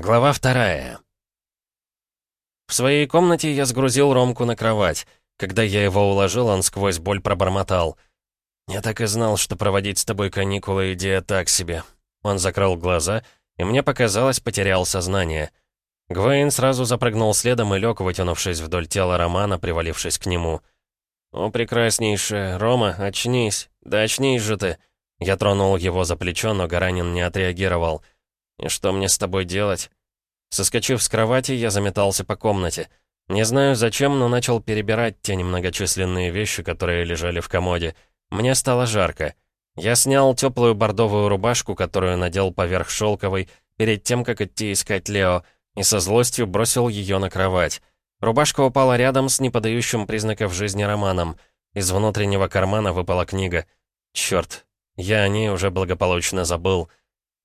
Глава вторая. В своей комнате я сгрузил Ромку на кровать. Когда я его уложил, он сквозь боль пробормотал. «Я так и знал, что проводить с тобой каникулы — идея так себе». Он закрыл глаза, и мне показалось, потерял сознание. Гвейн сразу запрыгнул следом и лег, вытянувшись вдоль тела Романа, привалившись к нему. «О, прекраснейшая, Рома, очнись! Да очнись же ты!» Я тронул его за плечо, но Гаранин не отреагировал. «И что мне с тобой делать?» Соскочив с кровати, я заметался по комнате. Не знаю зачем, но начал перебирать те немногочисленные вещи, которые лежали в комоде. Мне стало жарко. Я снял теплую бордовую рубашку, которую надел поверх шелковой, перед тем, как идти искать Лео, и со злостью бросил ее на кровать. Рубашка упала рядом с неподающим признаков жизни романом. Из внутреннего кармана выпала книга. Черт, я о ней уже благополучно забыл.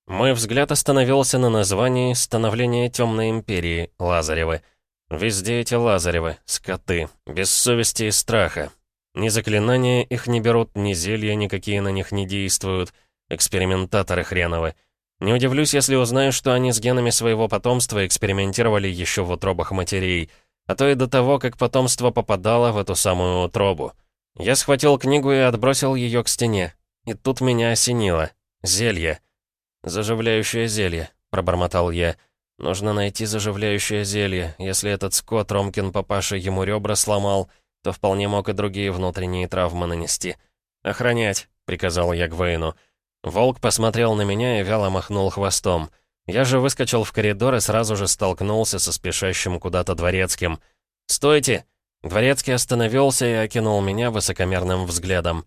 Мой взгляд остановился на названии «Становление Темной Империи» Лазаревы. Везде эти Лазаревы, скоты, без совести и страха. Ни заклинания их не берут, ни зелья никакие на них не действуют. Экспериментаторы хреновы. Не удивлюсь, если узнаю, что они с генами своего потомства экспериментировали еще в утробах матерей, а то и до того, как потомство попадало в эту самую утробу. Я схватил книгу и отбросил ее к стене. И тут меня осенило. Зелье. «Заживляющее зелье», — пробормотал я. «Нужно найти заживляющее зелье. Если этот скот Ромкин папаша ему ребра сломал, то вполне мог и другие внутренние травмы нанести. «Охранять», — приказал я Гвейну. Волк посмотрел на меня и вяло махнул хвостом. Я же выскочил в коридор и сразу же столкнулся со спешащим куда-то дворецким. «Стойте!» Дворецкий остановился и окинул меня высокомерным взглядом.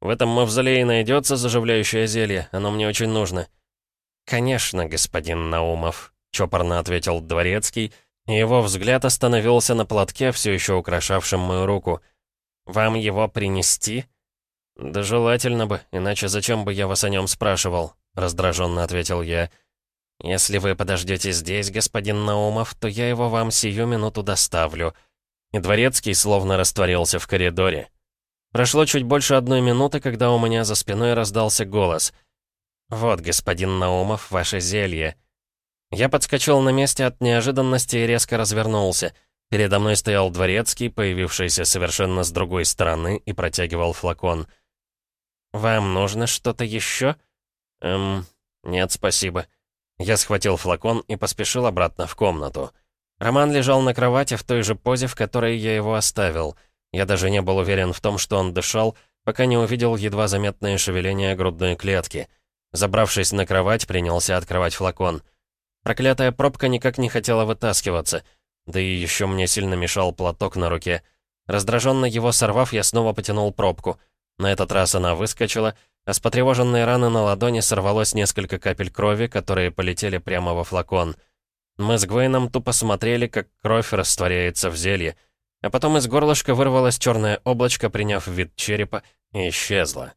«В этом мавзолее найдется заживляющее зелье, оно мне очень нужно». «Конечно, господин Наумов», — чопорно ответил Дворецкий, и его взгляд остановился на платке, все еще украшавшем мою руку. «Вам его принести?» «Да желательно бы, иначе зачем бы я вас о нем спрашивал?» — раздраженно ответил я. «Если вы подождете здесь, господин Наумов, то я его вам сию минуту доставлю». И Дворецкий словно растворился в коридоре. Прошло чуть больше одной минуты, когда у меня за спиной раздался голос — «Вот, господин Наумов, ваше зелье». Я подскочил на месте от неожиданности и резко развернулся. Передо мной стоял дворецкий, появившийся совершенно с другой стороны, и протягивал флакон. «Вам нужно что-то еще?» «Эм, нет, спасибо». Я схватил флакон и поспешил обратно в комнату. Роман лежал на кровати в той же позе, в которой я его оставил. Я даже не был уверен в том, что он дышал, пока не увидел едва заметное шевеление грудной клетки — Забравшись на кровать, принялся открывать флакон. Проклятая пробка никак не хотела вытаскиваться. Да и еще мне сильно мешал платок на руке. Раздраженно его сорвав, я снова потянул пробку. На этот раз она выскочила, а с потревоженной раны на ладони сорвалось несколько капель крови, которые полетели прямо во флакон. Мы с Гвейном тупо смотрели, как кровь растворяется в зелье. А потом из горлышка вырвалось черное облачко, приняв вид черепа, и исчезло.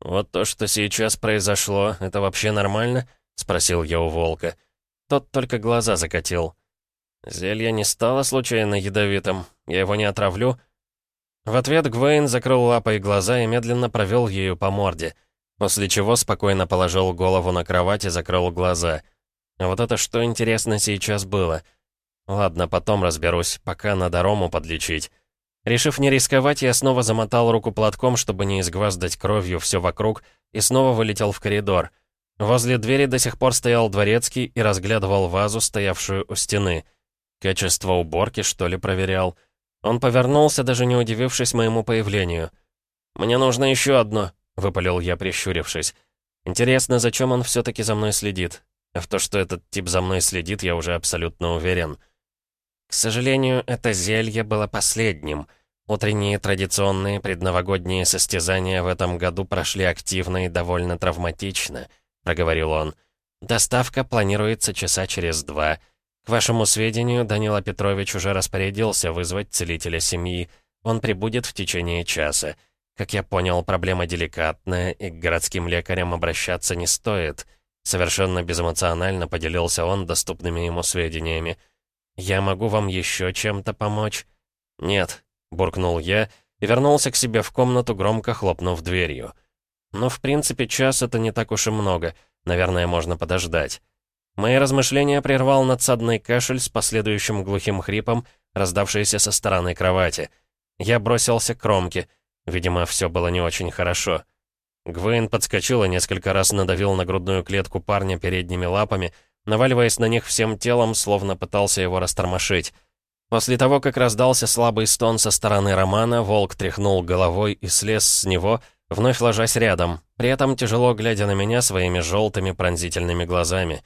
«Вот то, что сейчас произошло, это вообще нормально?» — спросил я у волка. Тот только глаза закатил. «Зелье не стало случайно ядовитым? Я его не отравлю?» В ответ Гвейн закрыл лапой глаза и медленно провел ею по морде, после чего спокойно положил голову на кровать и закрыл глаза. А вот это что, интересно, сейчас было? Ладно, потом разберусь, пока надо Рому подлечить. Решив не рисковать, я снова замотал руку платком, чтобы не изгваздать кровью все вокруг, и снова вылетел в коридор. Возле двери до сих пор стоял дворецкий и разглядывал вазу, стоявшую у стены. Качество уборки, что ли, проверял. Он повернулся, даже не удивившись моему появлению. «Мне нужно еще одно», — выпалил я, прищурившись. «Интересно, зачем он все-таки за мной следит? А в то, что этот тип за мной следит, я уже абсолютно уверен». К сожалению, это зелье было последним. Утренние традиционные предновогодние состязания в этом году прошли активно и довольно травматично, проговорил он. Доставка планируется часа через два. К вашему сведению, Данила Петрович уже распорядился вызвать целителя семьи. Он прибудет в течение часа. Как я понял, проблема деликатная, и к городским лекарям обращаться не стоит. Совершенно безэмоционально поделился он доступными ему сведениями. «Я могу вам еще чем-то помочь?» «Нет», — буркнул я и вернулся к себе в комнату, громко хлопнув дверью. «Но, в принципе, час — это не так уж и много. Наверное, можно подождать». Мои размышления прервал надсадный кашель с последующим глухим хрипом, раздавшийся со стороны кровати. Я бросился к Ромке. Видимо, все было не очень хорошо. Гвейн подскочил и несколько раз надавил на грудную клетку парня передними лапами, наваливаясь на них всем телом, словно пытался его растормошить. После того, как раздался слабый стон со стороны Романа, волк тряхнул головой и слез с него, вновь ложась рядом, при этом тяжело глядя на меня своими желтыми пронзительными глазами.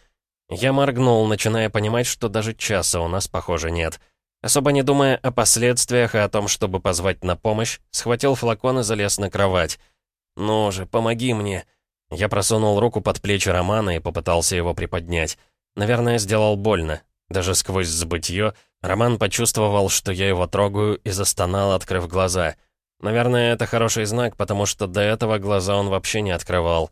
Я моргнул, начиная понимать, что даже часа у нас, похоже, нет. Особо не думая о последствиях и о том, чтобы позвать на помощь, схватил флакон и залез на кровать. «Ну же, помоги мне!» Я просунул руку под плечи Романа и попытался его приподнять. Наверное, сделал больно. Даже сквозь забытье Роман почувствовал, что я его трогаю, и застонал, открыв глаза. Наверное, это хороший знак, потому что до этого глаза он вообще не открывал.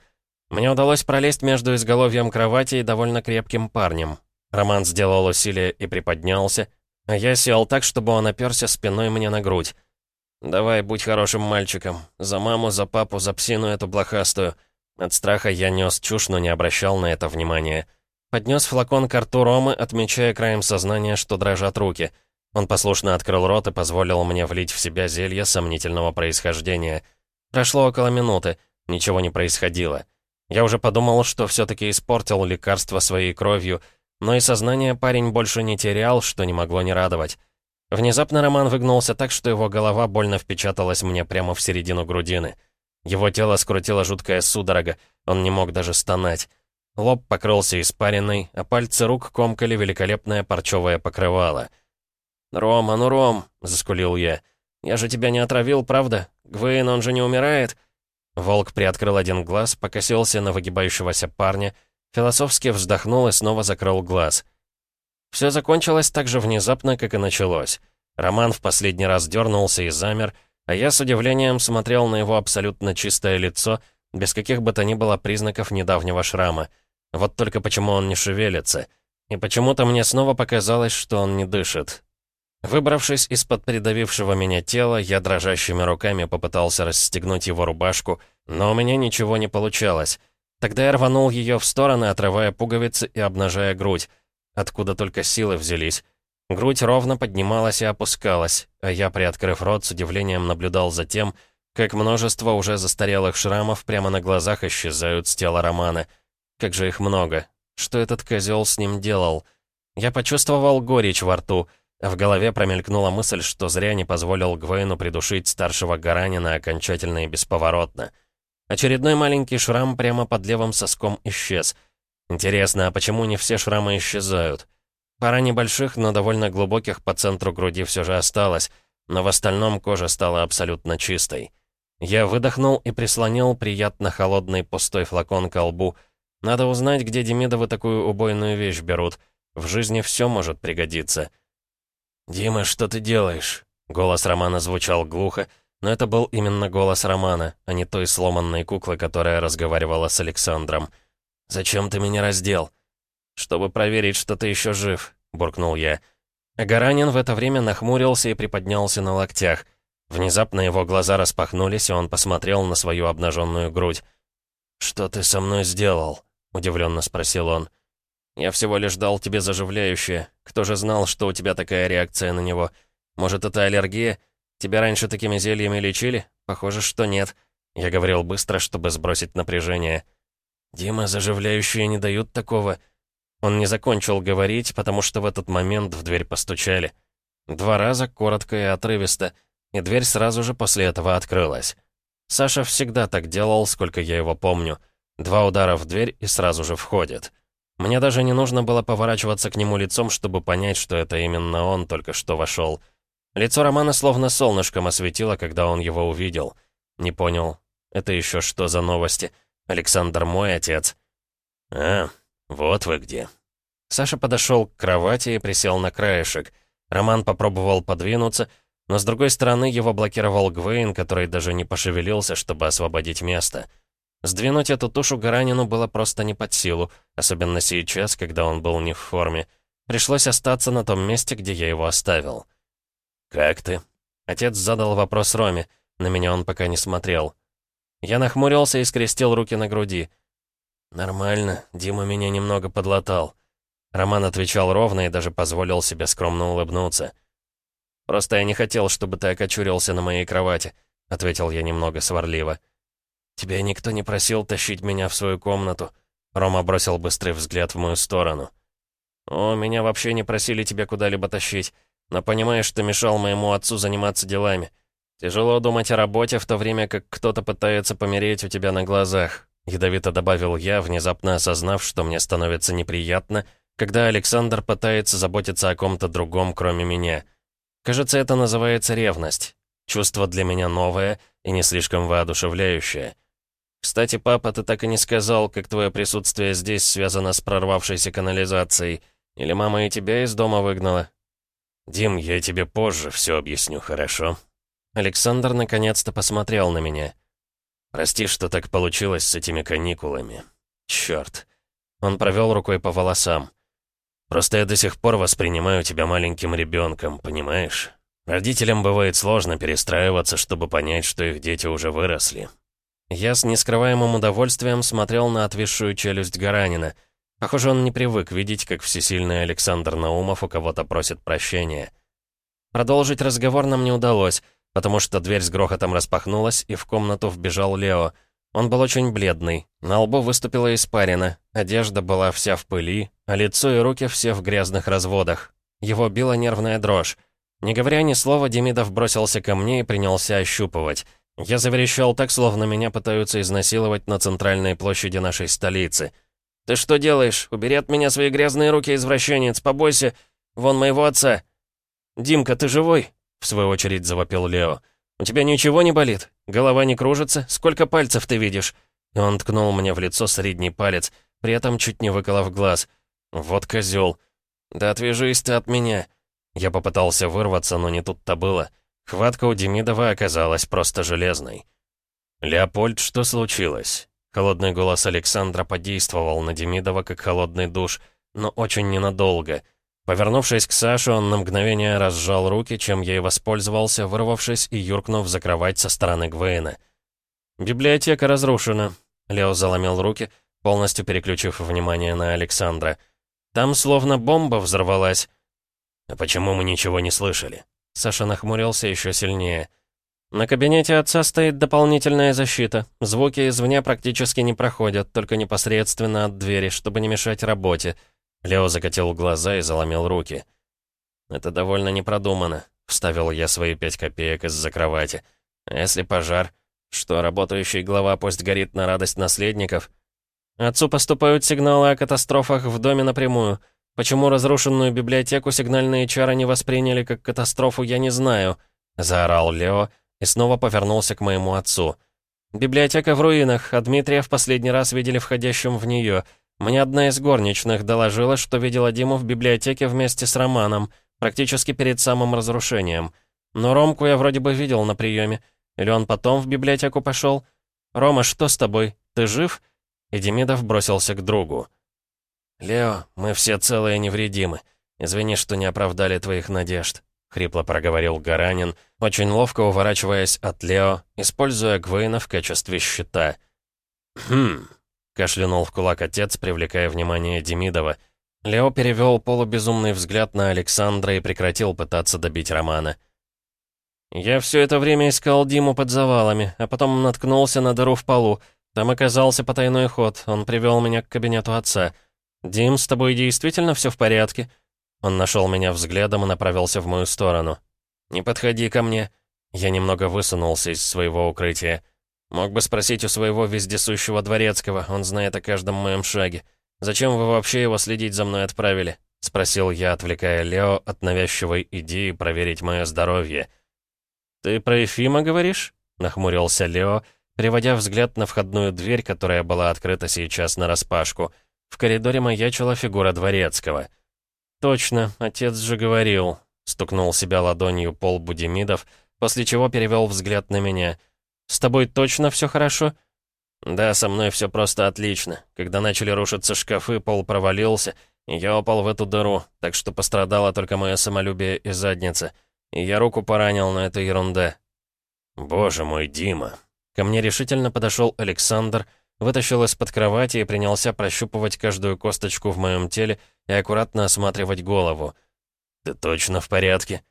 Мне удалось пролезть между изголовьем кровати и довольно крепким парнем. Роман сделал усилие и приподнялся, а я сел так, чтобы он оперся спиной мне на грудь. «Давай, будь хорошим мальчиком. За маму, за папу, за псину эту блохастую». От страха я нес чушь, но не обращал на это внимания. Поднес флакон к рту Ромы, отмечая краем сознания, что дрожат руки. Он послушно открыл рот и позволил мне влить в себя зелье сомнительного происхождения. Прошло около минуты. Ничего не происходило. Я уже подумал, что все-таки испортил лекарство своей кровью, но и сознание парень больше не терял, что не могло не радовать. Внезапно Роман выгнулся так, что его голова больно впечаталась мне прямо в середину грудины. Его тело скрутило жуткая судорога, он не мог даже стонать. Лоб покрылся испариной, а пальцы рук комкали великолепное парчевое покрывало. «Рома, ну, Ром!» — заскулил я. «Я же тебя не отравил, правда? Гвейн, он же не умирает?» Волк приоткрыл один глаз, покосился на выгибающегося парня, философски вздохнул и снова закрыл глаз. Все закончилось так же внезапно, как и началось. Роман в последний раз дернулся и замер, а я с удивлением смотрел на его абсолютно чистое лицо, без каких бы то ни было признаков недавнего шрама. Вот только почему он не шевелится. И почему-то мне снова показалось, что он не дышит. Выбравшись из-под придавившего меня тела, я дрожащими руками попытался расстегнуть его рубашку, но у меня ничего не получалось. Тогда я рванул ее в стороны, отрывая пуговицы и обнажая грудь. Откуда только силы взялись. Грудь ровно поднималась и опускалась, а я, приоткрыв рот, с удивлением наблюдал за тем, как множество уже застарелых шрамов прямо на глазах исчезают с тела Романа. Как же их много. Что этот козел с ним делал? Я почувствовал горечь во рту, а в голове промелькнула мысль, что зря не позволил Гвейну придушить старшего Гаранина окончательно и бесповоротно. Очередной маленький шрам прямо под левым соском исчез — Интересно, а почему не все шрамы исчезают? Пара небольших, но довольно глубоких по центру груди все же осталось, но в остальном кожа стала абсолютно чистой. Я выдохнул и прислонил приятно холодный пустой флакон к лбу. Надо узнать, где Демидовы такую убойную вещь берут. В жизни все может пригодиться. «Дима, что ты делаешь?» Голос Романа звучал глухо, но это был именно голос Романа, а не той сломанной куклы, которая разговаривала с Александром. «Зачем ты меня раздел?» «Чтобы проверить, что ты еще жив», — буркнул я. Гаранин в это время нахмурился и приподнялся на локтях. Внезапно его глаза распахнулись, и он посмотрел на свою обнаженную грудь. «Что ты со мной сделал?» — удивленно спросил он. «Я всего лишь дал тебе заживляющее. Кто же знал, что у тебя такая реакция на него? Может, это аллергия? Тебя раньше такими зельями лечили? Похоже, что нет». Я говорил быстро, чтобы сбросить напряжение. «Дима, заживляющие не дают такого...» Он не закончил говорить, потому что в этот момент в дверь постучали. Два раза, коротко и отрывисто, и дверь сразу же после этого открылась. Саша всегда так делал, сколько я его помню. Два удара в дверь и сразу же входит. Мне даже не нужно было поворачиваться к нему лицом, чтобы понять, что это именно он только что вошел. Лицо Романа словно солнышком осветило, когда он его увидел. Не понял, это еще что за новости? Александр мой отец». «А, вот вы где». Саша подошел к кровати и присел на краешек. Роман попробовал подвинуться, но с другой стороны его блокировал Гвейн, который даже не пошевелился, чтобы освободить место. Сдвинуть эту тушу Гаранину было просто не под силу, особенно сейчас, когда он был не в форме. Пришлось остаться на том месте, где я его оставил. «Как ты?» Отец задал вопрос Роме. На меня он пока не смотрел. Я нахмурился и скрестил руки на груди. «Нормально, Дима меня немного подлатал. Роман отвечал ровно и даже позволил себе скромно улыбнуться. «Просто я не хотел, чтобы ты окочурился на моей кровати», — ответил я немного сварливо. «Тебя никто не просил тащить меня в свою комнату», — Рома бросил быстрый взгляд в мою сторону. «О, меня вообще не просили тебя куда-либо тащить, но понимаешь, ты мешал моему отцу заниматься делами. Тяжело думать о работе, в то время как кто-то пытается помереть у тебя на глазах», — ядовито добавил я, внезапно осознав, что мне становится неприятно, когда Александр пытается заботиться о ком-то другом, кроме меня. Кажется, это называется ревность. Чувство для меня новое и не слишком воодушевляющее. «Кстати, папа, ты так и не сказал, как твое присутствие здесь связано с прорвавшейся канализацией. Или мама и тебя из дома выгнала?» «Дим, я тебе позже все объясню, хорошо?» Александр наконец-то посмотрел на меня. «Прости, что так получилось с этими каникулами. Черт!» Он провел рукой по волосам. «Просто я до сих пор воспринимаю тебя маленьким ребенком, понимаешь? Родителям бывает сложно перестраиваться, чтобы понять, что их дети уже выросли. Я с нескрываемым удовольствием смотрел на отвисшую челюсть Гаранина. Похоже, он не привык видеть, как всесильный Александр Наумов у кого-то просит прощения. Продолжить разговор нам не удалось, потому что дверь с грохотом распахнулась, и в комнату вбежал Лео. Он был очень бледный, на лбу выступила испарина, одежда была вся в пыли, а лицо и руки все в грязных разводах. Его била нервная дрожь. Не говоря ни слова, Демидов бросился ко мне и принялся ощупывать. Я заверещал так, словно меня пытаются изнасиловать на центральной площади нашей столицы. «Ты что делаешь? Убери от меня свои грязные руки, извращенец, побойся! Вон моего отца!» «Димка, ты живой?» — в свою очередь завопил Лео. «У тебя ничего не болит? Голова не кружится? Сколько пальцев ты видишь?» И он ткнул мне в лицо средний палец, при этом чуть не выколов глаз. «Вот козел. «Да отвяжись ты от меня!» Я попытался вырваться, но не тут-то было. Хватка у Демидова оказалась просто железной. «Леопольд, что случилось?» Холодный голос Александра подействовал на Демидова как холодный душ, но очень ненадолго. Повернувшись к Саше, он на мгновение разжал руки, чем и воспользовался, вырвавшись и юркнув за кровать со стороны Гвейна. «Библиотека разрушена», — Лео заломил руки, полностью переключив внимание на Александра. «Там словно бомба взорвалась». «А почему мы ничего не слышали?» Саша нахмурился еще сильнее. «На кабинете отца стоит дополнительная защита. Звуки извне практически не проходят, только непосредственно от двери, чтобы не мешать работе». Лео закатил глаза и заломил руки. «Это довольно непродуманно», — вставил я свои пять копеек из-за кровати. «А если пожар? Что, работающий глава пусть горит на радость наследников?» «Отцу поступают сигналы о катастрофах в доме напрямую. Почему разрушенную библиотеку сигнальные чары не восприняли как катастрофу, я не знаю», — заорал Лео и снова повернулся к моему отцу. «Библиотека в руинах, а Дмитрия в последний раз видели входящим в нее. Мне одна из горничных доложила, что видела Диму в библиотеке вместе с Романом, практически перед самым разрушением. Но Ромку я вроде бы видел на приеме. Или он потом в библиотеку пошел? Рома, что с тобой? Ты жив?» И Демидов бросился к другу. «Лео, мы все целые и невредимы. Извини, что не оправдали твоих надежд», — хрипло проговорил Гаранин, очень ловко уворачиваясь от Лео, используя Гвейна в качестве щита. «Хм...» — кашлянул в кулак отец, привлекая внимание Демидова. Лео перевел полубезумный взгляд на Александра и прекратил пытаться добить Романа. «Я все это время искал Диму под завалами, а потом наткнулся на дыру в полу. Там оказался потайной ход, он привел меня к кабинету отца». «Дим, с тобой действительно все в порядке?» Он нашел меня взглядом и направился в мою сторону. «Не подходи ко мне». Я немного высунулся из своего укрытия. Мог бы спросить у своего вездесущего дворецкого, он знает о каждом моем шаге. «Зачем вы вообще его следить за мной отправили?» — спросил я, отвлекая Лео от навязчивой идеи проверить мое здоровье. «Ты про Ефима говоришь?» — нахмурился Лео, переводя взгляд на входную дверь, которая была открыта сейчас нараспашку — в коридоре маячила фигура дворецкого. «Точно, отец же говорил», — стукнул себя ладонью пол Будемидов, после чего перевел взгляд на меня. «С тобой точно все хорошо?» «Да, со мной все просто отлично. Когда начали рушиться шкафы, пол провалился, и я упал в эту дыру, так что пострадало только мое самолюбие и задница. И я руку поранил, на это ерунда». «Боже мой, Дима!» Ко мне решительно подошел Александр, — вытащил из-под кровати и принялся прощупывать каждую косточку в моем теле, и аккуратно осматривать голову. «Ты точно в порядке?»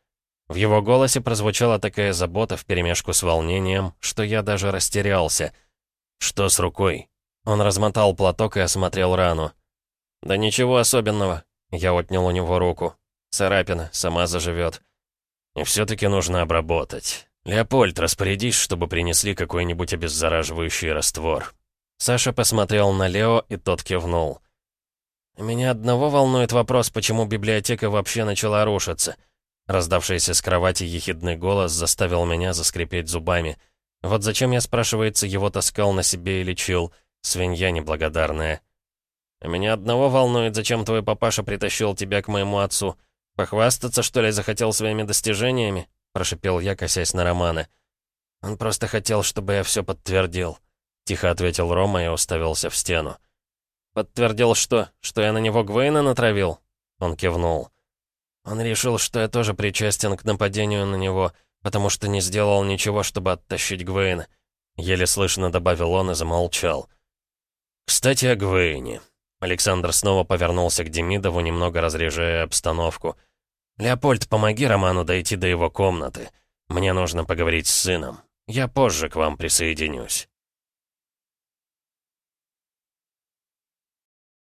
В его голосе прозвучала такая забота вперемешку с волнением, что я даже растерялся. «Что с рукой?» Он размотал платок и осмотрел рану. «Да ничего особенного». Я отнял у него руку. «Царапина, сама заживет. И все-таки нужно обработать. Леопольд, распорядись, чтобы принесли какой-нибудь обеззараживающий раствор». Саша посмотрел на Лео, и тот кивнул. «Меня одного волнует вопрос, почему библиотека вообще начала рушиться». Раздавшийся с кровати ехидный голос заставил меня заскрипеть зубами. Вот зачем я, спрашивается, его таскал на себе и лечил? Свинья неблагодарная. «А меня одного волнует, зачем твой папаша притащил тебя к моему отцу. Похвастаться, что ли, захотел своими достижениями?» Прошипел я, косясь на Романа. «Он просто хотел, чтобы я все подтвердил», — тихо ответил Рома и уставился в стену. «Подтвердил что? Что я на него Гвейна натравил?» Он кивнул. «Он решил, что я тоже причастен к нападению на него, потому что не сделал ничего, чтобы оттащить Гвейна». Еле слышно добавил он и замолчал. «Кстати, о Гвейне». Александр снова повернулся к Демидову, немного разряжая обстановку. «Леопольд, помоги Роману дойти до его комнаты. Мне нужно поговорить с сыном. Я позже к вам присоединюсь».